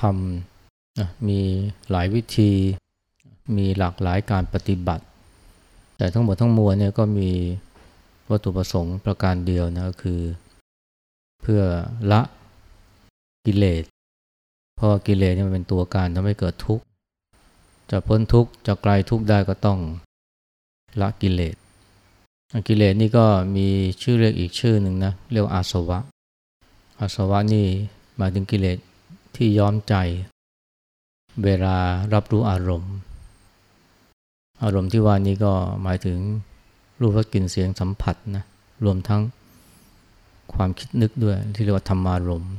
ธรรมมีหลายวิธี มีหลากหลายการปฏิบัติ แต่ทั้งหมดทั้งมวลเนี่ยก็มีวัตถุประสงค์ประการเดียวนะก็คือ เพื่อละกิเลสเพราะกิเลสเนี่ยมันเป็นตัวการทำให้เกิดทุกข์จะพ้นทุกข์จะไกลทุกข์ได้ก็ต้องละกิเลสกิเลสนี่ก็มีชื่อเรียกอีกชื่อหนึ่งนะเรียกอาสวะอาสวะนี่หมายถึงกิเลส ที่ย้อมใจ เวลารับรู้อารมณ์ อารมณ์ที่ว่านี้ก็หมายถึงรูปรสกลิ่นเสียงสัมผัสนะรวมทั้งความคิดนึกด้วยที่เรียกว่าธรรมารมณ์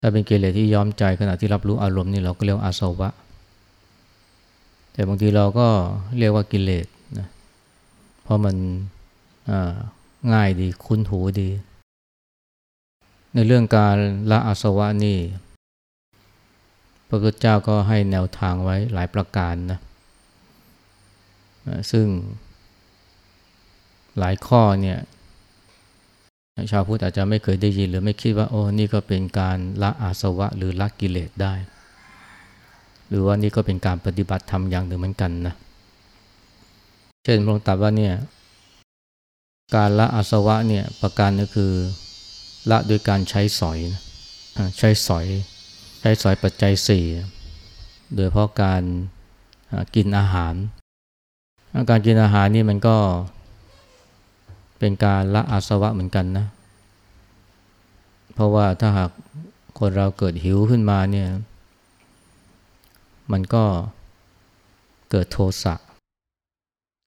ถ้าเป็นกิเลสที่ย้อมใจขณะที่รับรู้อารมณ์นี่เราก็เรียกอาสวะ แต่บางทีเราก็เรียกว่ากิเลสนะเพราะมันง่ายดีคุ้นหูดี ในเรื่องการละอาสวะนี่พระพุทธเจ้าก็ให้แนวทางไว้หลายประการนะซึ่งหลายข้อเนี่ยชาวพุทธอาจจะไม่เคยได้ยินหรือไม่คิดว่าโอ้นี่ก็เป็นการละอาสวะหรือละกิเลสได้ หรือว่านี่ก็เป็นการปฏิบัติธรรมอย่างหนึ่งเหมือนกันนะเช่นพระองค์ตรัสว่าเนี่ยการละอาสวะเนี่ยประการก็คือ ละโดยการใช้สอยนะใช้สอย ใช้สอยปัจจัยสี่โดยเพราะการกินอาหาร การกินอาหารนี่มันก็เป็นการละอาสวะเหมือนกันนะ เพราะว่าถ้าหากคนเราเกิดหิวขึ้นมาเนี่ย มันก็เกิดโทสะ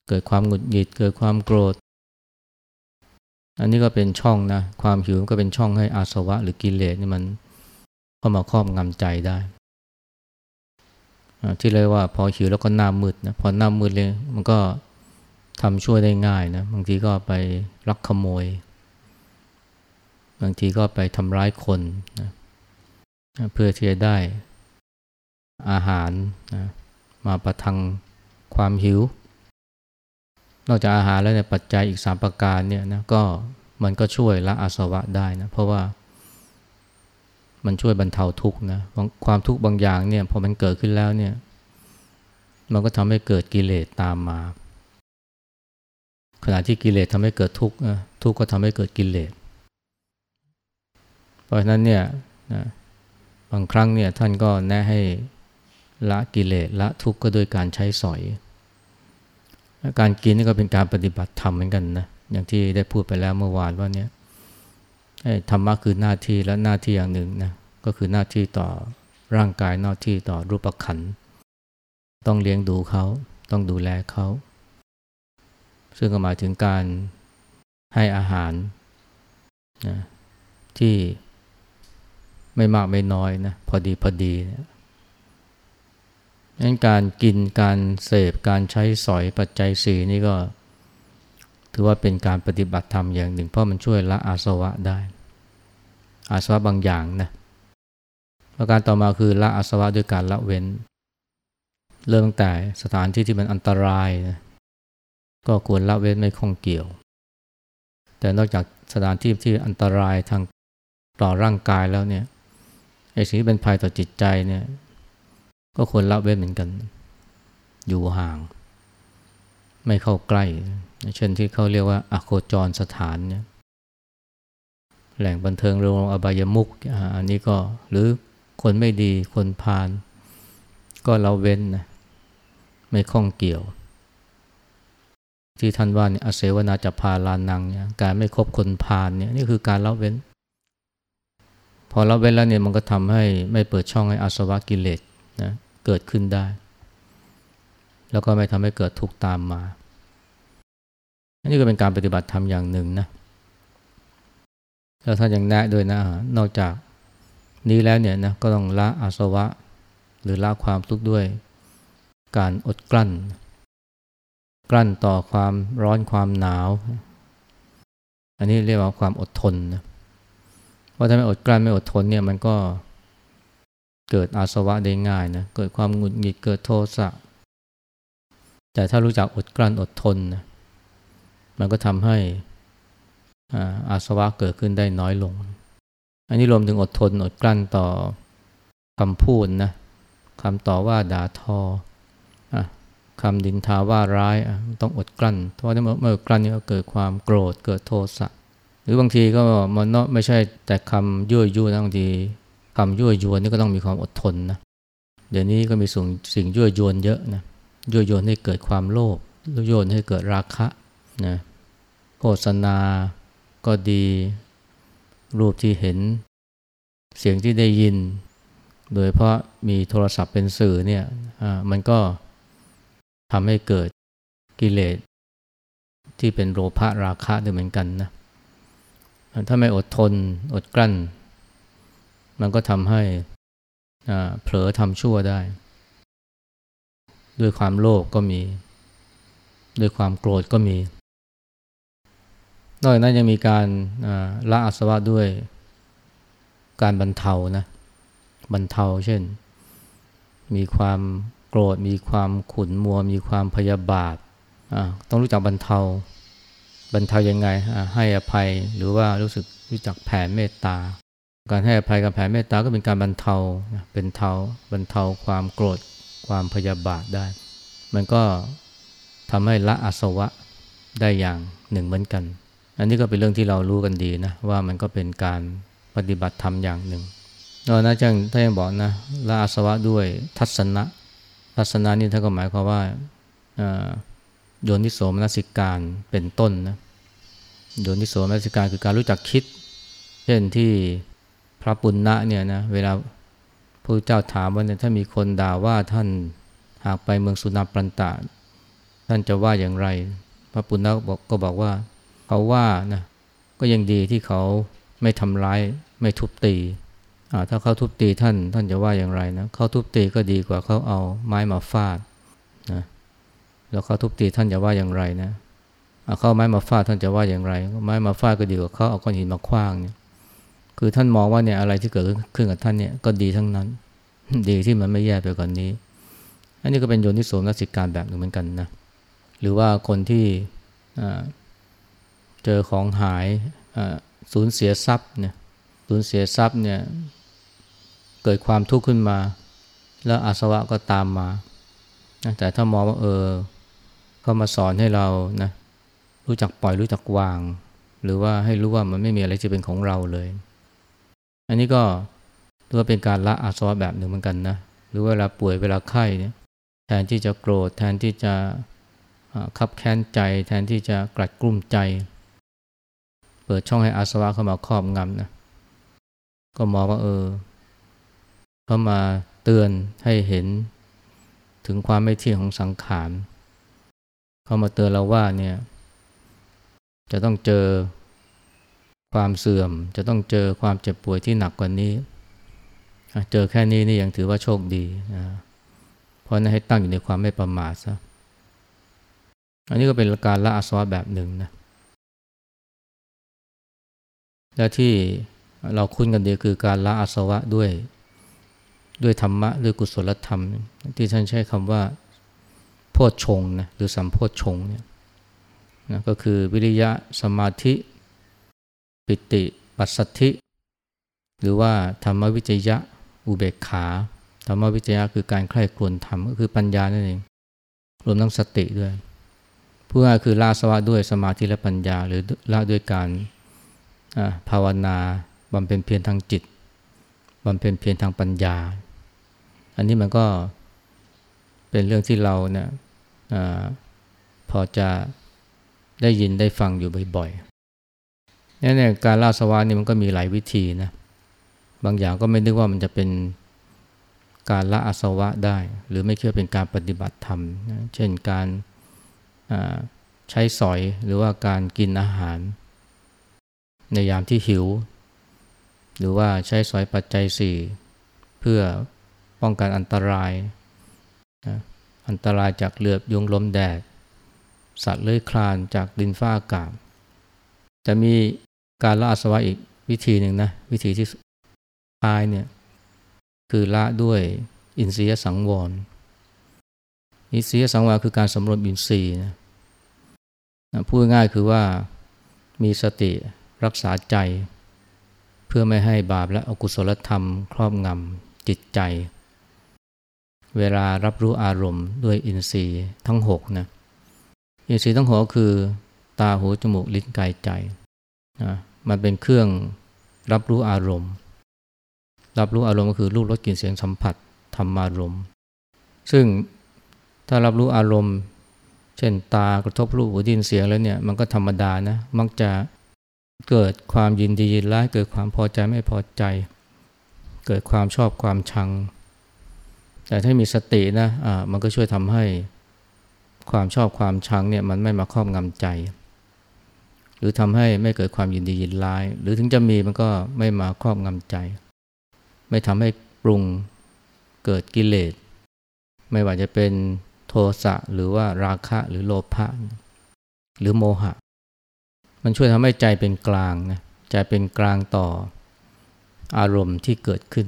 เกิดความหงุดหงิด เกิดความโกรธ อันนี้ก็เป็นช่องนะ ความหิวก็เป็นช่องให้อาสวะหรือกิเลสนี่มันเข้ามาครอบงำใจได้ที่เรียกว่าพอหิวแล้วก็หน้ามืดนะพอหน้ามืดเลยมันก็ทำช่วยได้ง่ายนะบางทีก็ไปลักขโมย บางทีก็ไปทำร้ายคนนะเพื่อที่จะได้อาหารนะมาประทังความหิว นอกจากอาหารแล้วเนี่ยปัจจัยอีกสามประการเนี่ยนะก็มันก็ช่วยละอาสวะได้นะเพราะว่ามันช่วยบรรเทาทุกข์นะความทุกข์บางอย่างเนี่ยพอมันเกิดขึ้นแล้วเนี่ยมันก็ทำให้เกิดกิเลสตามมา ขณะที่กิเลสทำให้เกิดทุกข์ทุกข์ก็ทำให้เกิดกิเลสเพราะฉะนั้นเนี่ยนะบางครั้งเนี่ยท่านก็แนะให้ละกิเลสละทุกข์ก็โดยการใช้สอย การกินนี่ก็เป็นการปฏิบัติธรรมเหมือนกันนะอย่างที่ได้พูดไปแล้วเมื่อวานว่าเนี่ยธรรมะคือหน้าที่และหน้าที่อย่างหนึ่งนะก็คือหน้าที่ต่อร่างกายหน้าที่ต่อรูปขันต้องเลี้ยงดูเขาต้องดูแลเขาซึ่งก็หมายถึงการให้อาหารนะที่ไม่มากไม่น้อยนะพอดีพอดีนะ นั้นการกินการเสพการใช้สอยปัจจัยสีนี่ก็ ถือว่าเป็นการปฏิบัติธรรมอย่างหนึ่ง เพราะมันช่วยละอาสวะได้ อาสวะบางอย่างนะประการต่อมาคือละอาสวะด้วยการละเว้น เริ่มตั้งแต่สถานที่ที่มันอันตรายนะก็ควรละเว้นไม่ข้องเกี่ยว แต่นอกจากสถานที่ที่อันตรายทางต่อร่างกายแล้วเนี่ยไอ้สิ่งที่เป็นภัยต่อจิตใจเนี่ย ก็ควรละเว้นเหมือนกัน อยู่ห่าง ไม่เข้าใกล้ เช่นที่เขาเรียกว่าอโคจรสถานเนี่ยแหล่งบันเทิงโรงอบายมุกอันนี้ก็หรือคนไม่ดีคนพาลก็ละเว้นนะไม่ข้องเกี่ยว ที่ท่านว่าเนี่ยอเสวนาจะพาลานังเนี่ยการไม่คบคนพาลเนี่ยนี่คือการละเว้น พอละเว้นแล้วเนี่ยมันก็ทำให้ไม่เปิดช่องให้อาสวะกิเลส เกิดขึ้นได้ แล้วก็ไม่ทำให้เกิดทุกข์ตามมา อันนี้ก็เป็นการปฏิบัติธรรมอย่างหนึ่งนะแล้วท่านยังแนะด้วยนะ นอกจากนี้แล้วเนี่ยนะก็ต้องละอาสวะ หรือละความทุกข์ด้วยการอดกลั้น กลั้นต่อความร้อนความหนาว อันนี้เรียกว่าความอดทนนะเพราะถ้าไม่อดกลั้นไม่อดทนเนี่ยมันก็ เกิดอาสวะได้ง่ายนะเกิดความหงุดหงิดเกิดโทสะแต่ถ้ารู้จักอดกลั้นอดทนนะมันก็ทำให้อาสวะเกิดขึ้นได้น้อยลง อันนี้รวมถึงอดทนอดกลั้นต่อคำพูดนะคำต่อว่าด่าทอคำดินทาว่าร้ายต้องอดกลั้น เพราะว่าเมื่อดกลั้นนี่ก็เกิดความโกรธเกิดโทสะหรือบางทีก็มันเนาะไม่ใช่แต่คำยั่วยุนะบางที คำยั่วยวนนี่ก็ต้องมีความอดทนนะเดี๋ยวนี้ก็มีสิ่งสิ่งยั่วยวนเยอะนะยั่วยวนให้เกิดความโลภยั่วยวนให้เกิดราคะนะโฆษณาก็ดี รูปที่เห็น เสียงที่ได้ยิน โดยเพราะมีโทรศัพท์เป็นสื่อเนี่ยมันก็ทำให้เกิดกิเลสที่เป็นโลภะราคะด้วยเหมือนกันนะถ้าไม่อดทนอดกลั้น มันก็ทำให้เผลอทำชั่วได้ ด้วยความโลภกก็มี ด้วยความโกรธก็มี นอกจากนั้นยังมีการละอาสวะด้วยการบรรเทานะบรรเทาเช่น มีความโกรธ มีความขุนมัว มีความพยาบาทต้องรู้จักบรรเทาบรรเทายังไงให้อภัยหรือว่ารู้สึกรู้จักแผ่เมตตา การให้อภัยกับแผ่เมตตาก็เป็นการบรรเทาเป็นเทาบรรเทาความโกรธความพยาบาทได้ มันก็ทำให้ละอาสวะได้อย่างหนึ่งเหมือนกัน อันนี้ก็เป็นเรื่องที่เรารู้กันดีนะว่ามันก็เป็นการปฏิบัติธรรมอย่างหนึ่งนอกนั้นจังถ้ายังบอกนะละอาสวะด้วยทัศนะ ทัศนะนี่ท่านก็หมายความว่าโยนิโสมนสิการเป็นต้นนะโยนิโสมนสิการคือการรู้จักคิด เช่นที่ พระปุณณะเนี่ยนะเวลาพระเจ้าถามว่าเนี่ยถ้ามีคนด่าว่าท่านหากไปเมืองสุนาปันตะ ท่านจะว่าอย่างไร พระปุณณะบอกก็บอกว่าเขาว่านะก็ยังดีที่เขาไม่ทำร้ายไม่ทุบตีถ้าเขาทุบตีท่านท่านจะว่าอย่างไรนะเขาทุบตีก็ดีกว่าเขาเอาไม้มาฟาดนะแล้วเขาทุบตีท่านจะว่าอย่างไรนะเขาไม้มาฟาดท่านจะว่าอย่างไร ไม้มาฟาดก็ดีกว่าเขาเอาก้อนหินมาคว้างเนี่ย คือท่านมองว่าเนี่ยอะไรที่เกิดขึ้นกับท่านเนี่ยก็ดีทั้งนั้น ดีที่มันไม่แย่ไปกว่านนี้ อันนี้ก็เป็นโยนิโสมนสิการแบบหนึ่งเหมือนกันนะหรือว่าคนที่เจอของหายสูญเสียทรัพย์เนี่ยสูญเสียทรัพย์เนี่ยเกิดความทุกข์ขึ้นมา แล้วอาสวะก็ตามมาแต่ถ้ามองว่าเออเขามาสอนให้เรานะรู้จักปล่อยรู้จักวาง หรือว่าให้รู้ว่ามันไม่มีอะไรจะเป็นของเราเลย อันนี้ก็ถือว่าเป็นการละอาสวะแบบหนึ่งเหมือนกันนะ หรือเวลาป่วยเวลาไข้เนี่ยแทนที่จะโกรธแทนที่จะขับแค้นใจ แทนที่จะกลัดกลุ้มใจ เปิดช่องให้อาสวะเข้ามาครอบงำนะก็มองว่าเออเขามาเตือนให้เห็นถึงความไม่เที่ยงของสังขารเขามาเตือนเราว่าเนี่ยจะต้องเจอ ความเสื่อมจะต้องเจอความเจ็บป่วยที่หนักกว่านี้ เจอแค่นี้นี่ยังถือว่าโชคดีนะเพราะนั้นให้ตั้งอยู่ในความไม่ประมาทซะอันนี้ก็เป็นการละอาสวะแบบหนึ่งนะและที่เราคุ้นกันดีคือการละอาสวะด้วยด้วยธรรมะด้วยกุศลธรรม ที่ท่านใช้คำว่า โพชฌงนะหรือสัมโพชฌงเนี่ยนะก็คือวิริยะสมาธิ ปิติปัสสธิ หรือว่าธรรมวิจยะอุเบกขา ธรรมวิจยะคือการใคร่ครวญธรรมก็คือปัญญานั่นเองรวมทั้งสติด้วยผู้ง่ายคือละสวะด้วยสมาธิและปัญญา หรือละด้วยการภาวนาบำเพ็ญเพียรทางจิตบำเพ็ญเพียรทางปัญญา อันนี้มันก็เป็นเรื่องที่เราเนี่ยอพอจะได้ยินได้ฟังอยู่บ่อย นี่เนี่ยการล่าสวานี่มันก็มีหลายวิธีนะ บางอย่างก็ไม่นึกว่ามันจะเป็นการละอาสวะได้ หรือไม่เชื่อเป็นการปฏิบัติธรรมนะเช่นการใช้สอยหรือว่าการกินอาหาร ในยามที่หิว หรือว่าใช้สอยปัจจัยสี่เพื่อป้องกันอันตรายนะอันตรายจากเหลือบยุงลมแดด สัตว์เลื้อยคลานจากดินฟ้าอากาศ จะมี การละอาสวะอีกวิธีหนึ่งนะ วิธีที่ท้ายเนี่ยคือละด้วยอินทรียสังวร อินทรียสังวรคือการสำรวจอินทรีย์นะพูดง่ายคือว่ามีสติรักษาใจ เพื่อไม่ให้บาปและอกุศลธรรม ครอบงำจิตใจ เวลารับรู้อารมณ์ด้วยอินทรีย์ทั้งหกนะอินทรีย์ทั้งหกคือ ตาหูจมูกลิ้นกายใจนะ มันเป็นเครื่องรับรู้อารมณ์ รับรู้อารมณ์ก็คือรูปรสกลิ่นเสียงสัมผัสธรรมารมณ์ ซึ่งถ้ารับรู้อารมณ์ เช่นตากระทบรูปหูดินเสียงแล้วเนี่ยมันก็ธรรมดานะมักจะเกิดความยินดียินร้ายเกิดความพอใจไม่พอใจ เกิดความชอบความชัง แต่ถ้ามีสตินะอ่ามันก็ช่วยทำให้ความชอบความชังเนี่ยมันไม่มาครอบงำใจ รือทำให้ไม่เกิดความยินดียินร้าย หรือถึงจะมีมันก็ไม่มาครอบงำใจ ไม่ทำให้ปรุงเกิดกิเลส ไม่ว่าจะเป็นโทสะหรือว่าราคะหรือโลภะหรือโมหะ มันช่วยทำให้ใจเป็นกลางนะใจเป็นกลางต่ออารมณ์ที่เกิดขึ้น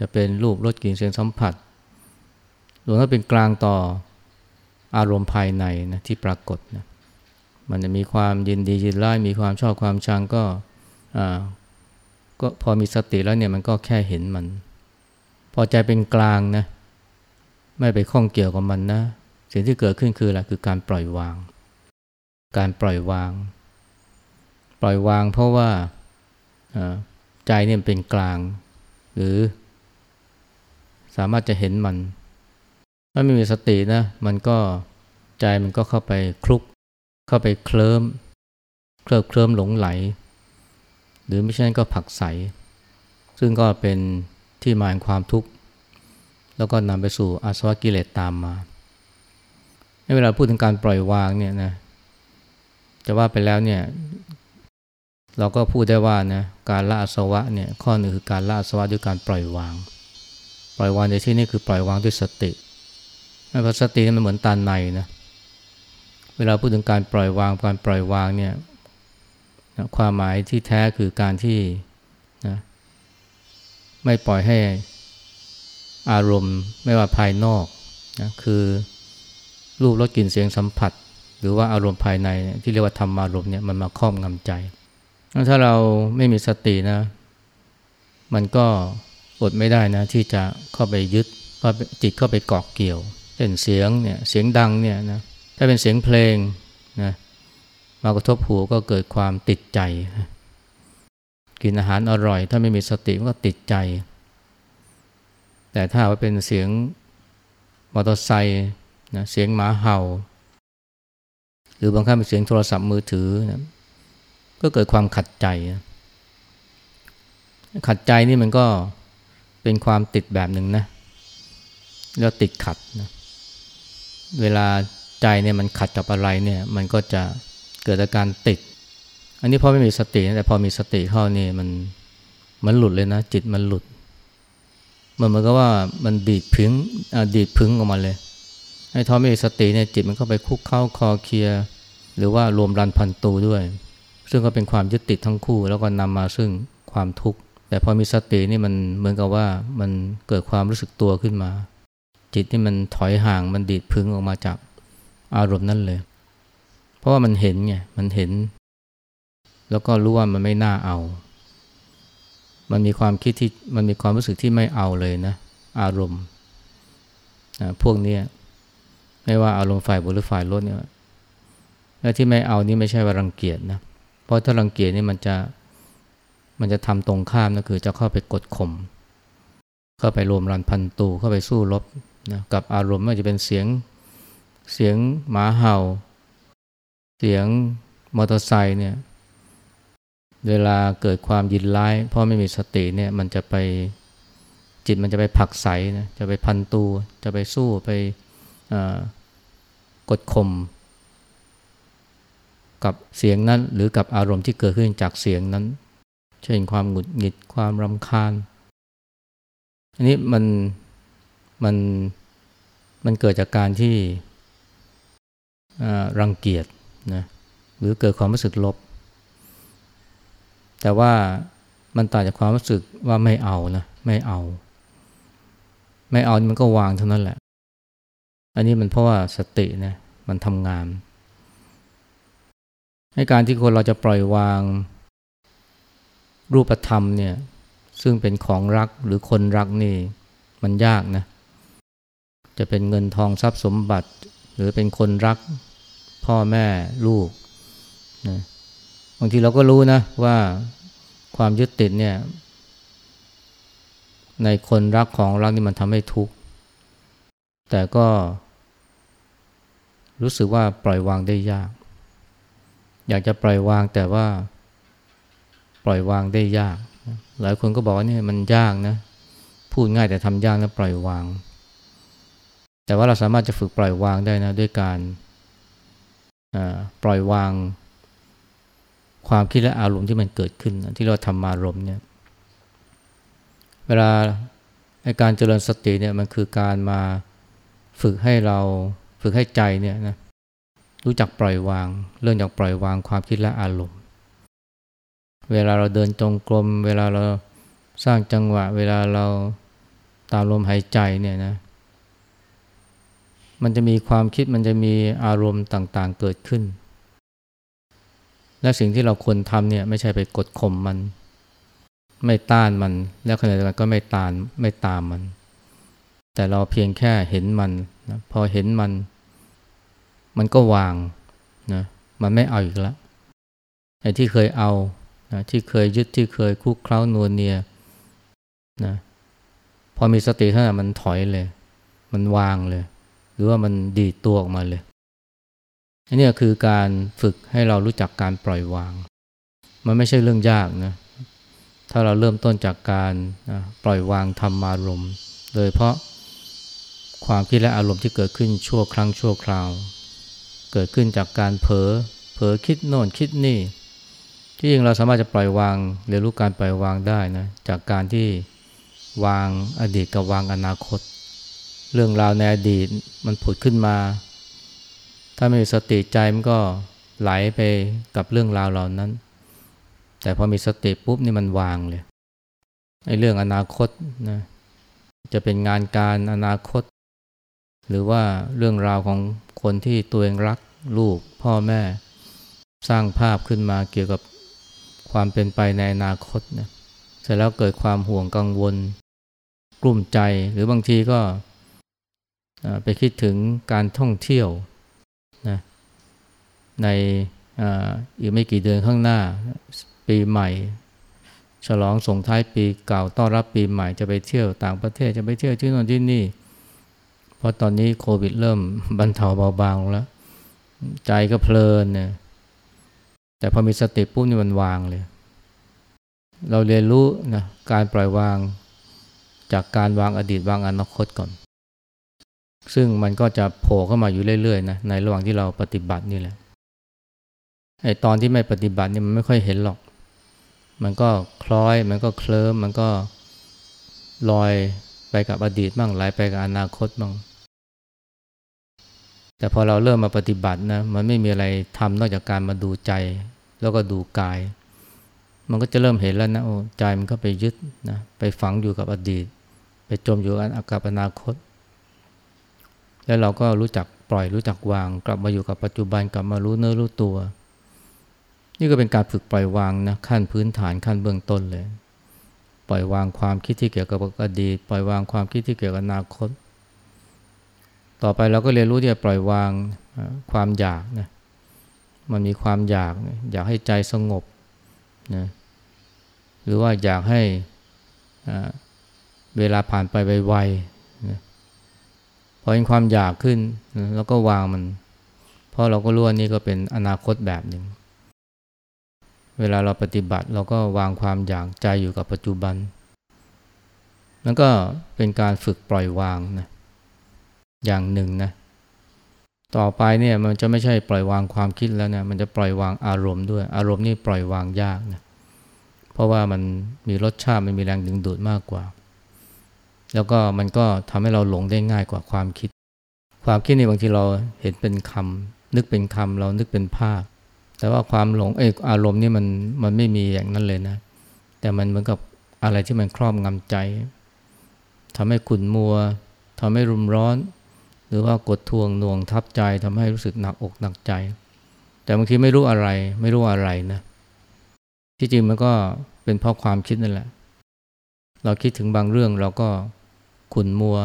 จะเป็นรูปรสกลิ่นเสียงสัมผัสรวมทั้งเป็นกลางต่ออารมณ์ภายในนะที่ปรากฏนะ มันจะมีความยินดียินร้ายมีความชอบความชังก็ก็พอมีสติแล้วเนี่ยมันก็แค่เห็นมัน พอใจเป็นกลางนะไม่ไปข้องเกี่ยวกับมันนะ สิ่งที่เกิดขึ้นคืออะไรคือการปล่อยวาง การปล่อยวาง ปล่อยวางเพราะว่าใจเนี่ยเป็นกลาง หรือ สามารถจะเห็นมัน ถ้าไม่มีสตินะ มันก็ใจมันก็เข้าไปคลุก เข้าไปเคลิ้มเคลิบเคลิ้มหลงไหล หรือไม่ใช่ก็ผักใส ซึ่งก็เป็นที่มาของความทุกข์ แล้วก็นำไปสู่อาสวะกิเลสตามมาในเวลาพูดถึงการปล่อยวางเนี่ยนะจะว่าไปแล้วเนี่ยเราก็พูดได้ว่านะการละอาสวะเนี่ยข้อหนึ่งคือการละอาสวะด้วยการปล่อยวาง ปล่อยวางในที่นี้คือปล่อยวางด้วยสติเพราะสติมันเหมือนตาในนะเวลาพูดถึงการปล่อยวางการปล่อยวางเนี่ยความหมายที่แท้คือการที่นะไม่ปล่อยให้อารมณ์ไม่ว่าภายนอกนะคือรูปรสกลิ่นเสียงสัมผัส หรือว่าอารมณ์ภายในที่เรียกว่าธรรมอารมณ์เนี่ยมันมาครอบงำใจ ถ้าเราไม่มีสตินะ มันก็อดไม่ได้นะที่จะเข้าไปยึดจิตเข้าไปเกาะเกี่ยวเช่นเสียงเนี่ยเสียงดังเนี่ยนะ ถ้าเป็นเสียงเพลงนะมากระทบหูก็เกิดความติดใจ กินอาหารอร่อย ถ้าไม่มีสติก็ติดใจ แต่ถ้าว่าเป็นเสียงมอเตอร์ไซค์นะเสียงหมาเห่า หรือบางครั้งเป็นเสียงโทรศัพท์มือถือนะก็เกิดความขัดใจ ขัดใจนี่มันก็เป็นความติดแบบหนึ่งนะแล้วติดขัดนะเวลา ใจเนี่ยมันขัดกับอะไรเนี่ยมันก็จะเกิดอาการติด อันนี้พอไม่มีสติแต่พอมีสติเข้านี่มันมันหลุดเลยนะ จิตมันหลุด มันเหมือนกับว่ามันดีดพึงดีดพึงออกมาเลยให้ทอไม่มีสติเนี่ยจิตมันก็ไปคุกเข้าคอเคลียหรือว่ารวมรันพันตูด้วย ซึ่งก็เป็นความยึดติดทั้งคู่ แล้วก็นำมาซึ่งความทุกข์แต่พอมีสตินี่มันเหมือนกับว่ามันเกิดความรู้สึกตัวขึ้นมา จิตที่มันถอยห่างมันดีดพึงออกมาจาก อารมณ์นั้นเลย เพราะว่ามันเห็นไงมันเห็น แล้วก็รู้ว่ามันไม่น่าเอา มันมีความคิดที่มันมีความรู้สึกที่ไม่เอาเลยนะ อารมณ์นะพวกนี้ไม่ว่าอารมณ์ฝ่ายบนหรือฝ่ายลดเนี่ยและที่ไม่เอานี่ไม่ใช่ว่ารังเกียจนะเพราะถ้ารังเกียจนี่มันจะมันจะทำตรงข้ามนะคือจะเข้าไปกดข่มเข้าไปรวมรันพันตูเข้าไปสู้รบนะกับอารมณ์ไม่ว่าจะเป็นเสียง เสียงหมาเห่า เสียงมอเตอร์ไซค์เนี่ย เวลาเกิดความยินร้ายเพราะไม่มีสติเนี่ยมันจะไปจิตมันจะไปผักใสนะจะไปพันตูจะไปสู้ไปกดข่มกับเสียงนั้น หรือกับอารมณ์ที่เกิดขึ้นจากเสียงนั้น เช่นความหงุดหงิดความรำคาญ อันนี้มันมันมันเกิดจากการที่ รังเกียจนะหรือเกิดความรู้สึกลบ แต่ว่ามันต่างจากความรู้สึกว่าไม่เอานะไม่เอา ไม่เอามันก็วางเท่านั้นแหละ อันนี้มันเพราะว่าสตินะมันทำงานให้การที่คนเราจะปล่อยวางรูปธรรมเนี่ยซึ่งเป็นของรักหรือคนรักนี่มันยากนะ จะเป็นเงินทองทรัพย์สมบัติ หรือเป็นคนรักพ่อแม่ลูกนะบางทีเราก็รู้นะว่าความยึดติดเนี่ยในคนรักของรักนี่มันทำให้ทุกข์แต่ก็รู้สึกว่าปล่อยวางได้ยาก อยากจะปล่อยวางแต่ว่าปล่อยวางได้ยาก หลายคนก็บอกว่านี่มันยากนะ พูดง่ายแต่ทำยากนะปล่อยวาง แต่ว่าเราสามารถจะฝึกปล่อยวางได้นะด้วยการปล่อยวาง ความคิดและอารมณ์ที่มันเกิดขึ้น ที่เราทำมารมเนี่ยเวลาในการเจริญสติเนี่ยมันคือการมาฝึกให้เราฝึกให้ใจเนี่ยนะรู้จักปล่อยวาง เรื่องจากปล่อยวางความคิดและอารมณ์ เวลาเราเดินจงกรม เวลาเราสร้างจังหวะ เวลาเราตามลมหายใจเนี่ยนะ มันจะมีความคิดมันจะมีอารมณ์ต่างๆเกิดขึ้น และสิ่งที่เราควรทำเนี่ยไม่ใช่ไปกดข่มมัน ไม่ต้านมัน แล้วขณะเดียวกันก็ไม่ตานไม่ตามมัน แต่เราเพียงแค่เห็นมันนะพอเห็นมัน มันก็วางนะมันไม่เอาอีกแล้วไอ้ที่เคยเอานะที่เคยยึดที่เคยคุกเคล้านวลเนียนะพอมีสติเท่านั้นมันถอยเลย มันวางเลย รือว่ามันดีตัวออกมาเลยอันนี้คือการฝึกให้เรารู้จักการปล่อยวาง มันไม่ใช่เรื่องยากนะ ถ้าเราเริ่มต้นจากการปล่อยวางธรรมารมณ์โดยเพราะความคิดและอารมณ์ที่เกิดขึ้นชั่วครั้งชั่วคราว เกิดขึ้นจากการเผลอเผลอคิดโน่นคิดนี่ ที่จริงเราสามารถจะปล่อยวางเรียนรู้การปล่อยวางได้นะจากการที่วางอดีตกับวางอนาคต เรื่องราวในอดีตมันผุดขึ้นมา ถ้าไม่มีสติใจมันก็ไหลไปกับเรื่องราวเหล่านั้น แต่พอมีสติปุ๊บนี่มันวางเลยไอ้เรื่องอนาคตนะจะเป็นงานการอนาคต หรือว่าเรื่องราวของคนที่ตัวเองรักลูกพ่อแม่ สร้างภาพขึ้นมาเกี่ยวกับความเป็นไปในอนาคตนะเสร็จแล้วเกิดความห่วงกังวล กลุ่มใจหรือบางทีก็ ไปคิดถึงการท่องเที่ยวนะในอีกไม่กี่เดือนข้างหน้าปีใหม่ ฉลองส่งท้ายปีเก่าต้อนรับปีใหม่จะไปเที่ยวต่างประเทศจะไปเที่ยวที่โน่นที่นี่ เพราะตอนนี้โควิดเริ่มบรรเทาเบาบางแล้ว ใจก็เพลินเนี่ยแต่พอมีสติปุ๊บนี่มันวางเลย เราเรียนรู้นะการปล่อยวางจากการวางอดีตวางอนาคตก่อน ซึ่งมันก็จะโผล่เข้ามาอยู่เรื่อยๆนะในระหว่างที่เราปฏิบัตินี่แหละไอตอนที่ไม่ปฏิบัตินี่มันไม่ค่อยเห็นหรอก มันก็คล้อย มันก็เคลิ้ม มันก็ลอยไปกับอดีตบ้างไหลไปกับอนาคตบ้าง แต่พอเราเริ่มมาปฏิบัตินะ มันไม่มีอะไรทำนอกจากการมาดูใจ แล้วก็ดูกาย มันก็จะเริ่มเห็นแล้วนะโอ้ใจมันก็ไปยึดนะ ไปฝังอยู่กับอดีต ไปจมอยู่กับอนาคต แล้วเราก็รู้จักปล่อยรู้จักวาง กลับมาอยู่กับปัจจุบันกลับมารู้เนื้อรู้ตัว นี่ก็เป็นการฝึกปล่อยวางนะขั้นพื้นฐานขั้นเบื้องต้นเลย ปล่อยวางความคิดที่เกี่ยวกับอดีต ปล่อยวางความคิดที่เกี่ยวกับอนาคต ต่อไปเราก็เรียนรู้ที่จะปล่อยวางความอยากนะมันมีความอยากอยากให้ใจสงบนะหรือว่าอยากให้เวลาผ่านไปไวๆ พอเห็นความอยากขึ้นแล้วก็วางมัน เพราะเราก็รู้ว่านี่ก็เป็นอนาคตแบบหนึ่ง เวลาเราปฏิบัติเราก็วางความอยากใจอยู่กับปัจจุบันนั่นก็เป็นการฝึกปล่อยวางนะอย่างหนึ่งนะต่อไปเนี่ยมันจะไม่ใช่ปล่อยวางความคิดแล้วนะมันจะปล่อยวางอารมณ์ด้วย อารมณ์นี่ปล่อยวางยากนะเพราะว่ามันมีรสชาติมันมีแรงดึงดูดมากกว่า แล้วก็มันก็ทำให้เราหลงได้ง่ายกว่าความคิด ความคิดนี่บางทีเราเห็นเป็นคำนึกเป็นคำเรานึกเป็นภาพ แต่ว่าความหลงเอออารมณ์นี่มันมันไม่มีอย่างนั้นเลยนะ แต่มันเหมือนกับอะไรที่มันครอบงำใจทำให้ขุ่นมัวทำให้รุมร้อน หรือว่ากดทวงน่วงทับใจทำให้รู้สึกหนักอกหนักใจ แต่บางทีไม่รู้อะไรไม่รู้อะไรนะ ที่จริงมันก็เป็นเพราะความคิดนั่นแหละ เราคิดถึงบางเรื่องเราก็ ขุนมัว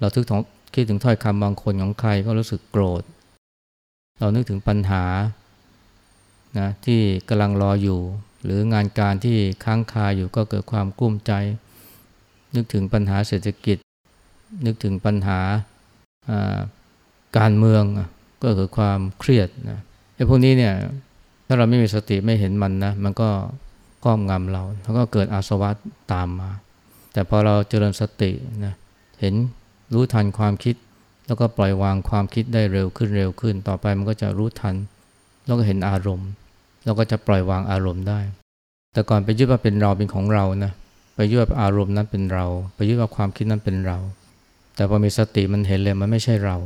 เราทึกงคิดถึงถ้อยคำบางคนของใครก็รู้สึกโกรธ เรานึกถึงปัญหานะที่กำลังรออยู่ หรืองานการที่ค้างคาอยู่ก็เกิดความกุ้มใจ นึกถึงปัญหาเศรษฐกิจ นึกถึงปัญหาการเมืองก็เกิดความเครียดนะไอ้พวกนี้เนี่ยถ้าเราไม่มีสติไม่เห็นมันนะมันก็ครอบงำเราแล้วก็เกิดอาสวะตามมา แต่พอเราเจริญสตินะเห็นรู้ทันความคิด แล้วก็ปล่อยวางความคิดได้เร็วขึ้นเร็วขึ้น ต่อไปมันก็จะรู้ทัน แล้วก็เห็นอารมณ์เราก็จะปล่อยวางอารมณ์ได้ แต่ก่อนไปยึดว่าเป็นเราเป็นของเรานะไปยึดว่าอารมณ์นั้นเป็นเรา ไปยึดว่าความคิดนั้นเป็นเรา แต่พอมีสติมันเห็นเลยมันไม่ใช่เรา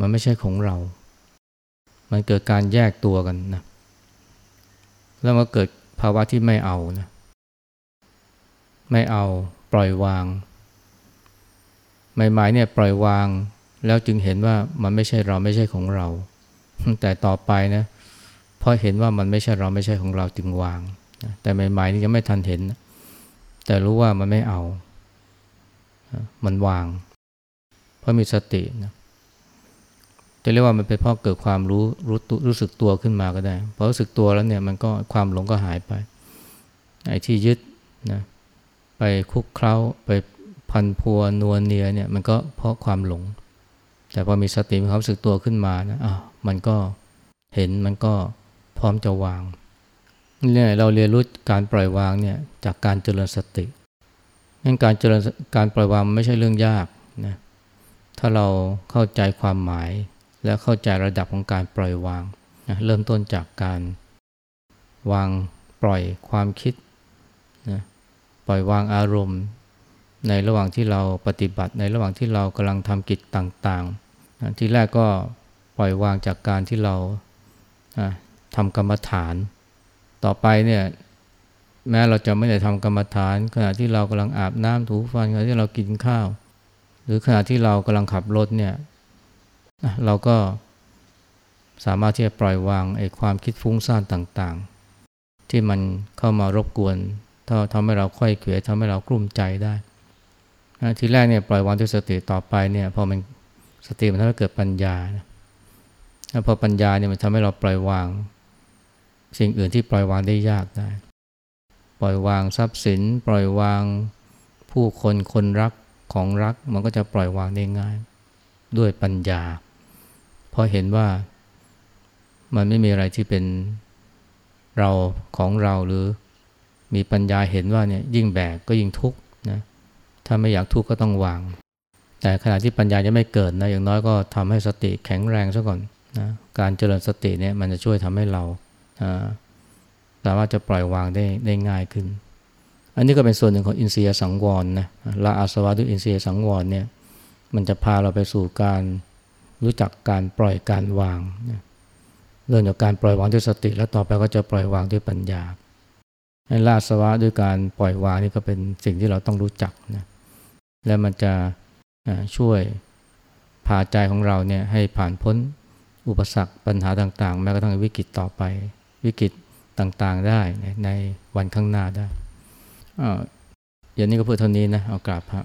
มันไม่ใช่ของเรา มันเกิดการแยกตัวกันนะแล้วก็เกิดภาวะที่ไม่เอานะ ไม่เอาปล่อยวาง ใหม่ๆเนี่ยปล่อยวาง แล้วจึงเห็นว่ามันไม่ใช่เราไม่ใช่ของเรา แต่ต่อไปนะพอเห็นว่ามันไม่ใช่เราไม่ใช่ของเราจึงวาง แต่ใหม่ๆนี่ยังไม่ทันเห็น แต่รู้ว่ามันไม่เอา มันวาง เพราะมีสตินะจะเรียกว่ามันเป็นเพราะเกิดความรู้รู้รู้สึกตัวขึ้นมาก็ได้พอรู้สึกตัวแล้วเนี่ยมันก็ความหลงก็หายไปไอ้ที่ยึดนะ คุกเคล้าไปพันพัวนวลเนียเนี่ยมันก็เพราะความหลง แต่พอมีสติมีความรู้สึกตัวขึ้นมานะอะมันก็เห็นมันก็พร้อมจะวางเนี่ยเราเรียนรู้การปล่อยวางเนี่ยจากการเจริญสติงั้นการเจริญการปล่อยวางไม่ใช่เรื่องยากนะถ้าเราเข้าใจความหมายและเข้าใจระดับของการปล่อยวางนะเริ่มต้นจากการวางปล่อยความคิด ปล่อยวางอารมณ์ ในระหว่างที่เราปฏิบัติ ในระหว่างที่เรากำลังทำกิจต่างๆ ที่แรกก็ปล่อยวางจากการที่เราทำกรรมฐาน ต่อไปเนี่ยแม้เราจะไม่ได้ทำกรรมฐาน ขณะที่เรากำลังอาบน้ำถูฟันขณะที่เรากินข้าว หรือขณะที่เรากำลังขับรถเนี่ยเราก็สามารถที่จะปล่อยวางไอ้ความคิดฟุ้งซ่านต่างๆ ที่มันเข้ามารบกวน ถ้าทำให้เราค่อยเขวทำให้เรากลุ้มใจได้ทีแรกเนี่ยปล่อยวางด้วยสติต่อไปเนี่ยพอมันสติมันทำให้เกิดปัญญาแล้วพอปัญญาเนี่ยมันทำให้เราปล่อยวาง สิ่งอื่นที่ปล่อยวางได้ยากได้ ปล่อยวางทรัพย์สิน ปล่อยวางผู้คนคนรักของรักมันก็จะปล่อยวางได้ง่าย ด้วยปัญญา เพราะเห็นว่ามันไม่มีอะไรที่เป็นเราของเราหรือ มีปัญญาเห็นว่าเนี่ยยิ่งแบกก็ยิ่งทุกข์นะถ้าไม่อยากทุกข์ก็ต้องวาง แต่ขณะที่ปัญญายังไม่เกิดนะอย่างน้อยก็ทำให้สติแข็งแรงซะก่อนนะการเจริญสติเนี่ยมันจะช่วยทำให้เราสามารถจะปล่อยวางได้ได้ง่ายขึ้น อันนี้ก็เป็นส่วนหนึ่งของอินทรียสังวรนะละอาสวะด้วยอินทรียสังวรเนี่ยมันจะพาเราไปสู่การรู้จักการปล่อยการวางเริ่มจากการปล่อยวางด้วยสติ แล้วต่อไปก็จะปล่อยวางด้วยปัญญา ลาสวะด้วยการปล่อยวางนี่ก็เป็นสิ่งที่เราต้องรู้จักนะและมันจะช่วยพาใจของเราเนี่ยให้ผ่านพ้นอุปสรรคปัญหาต่างๆ แม้กระทั่งวิกฤตต่อไป วิกฤตต่างๆได้ในวันข้างหน้าได้อย่างนี้ก็เพื่อเท่านี้นะเอากราบพระ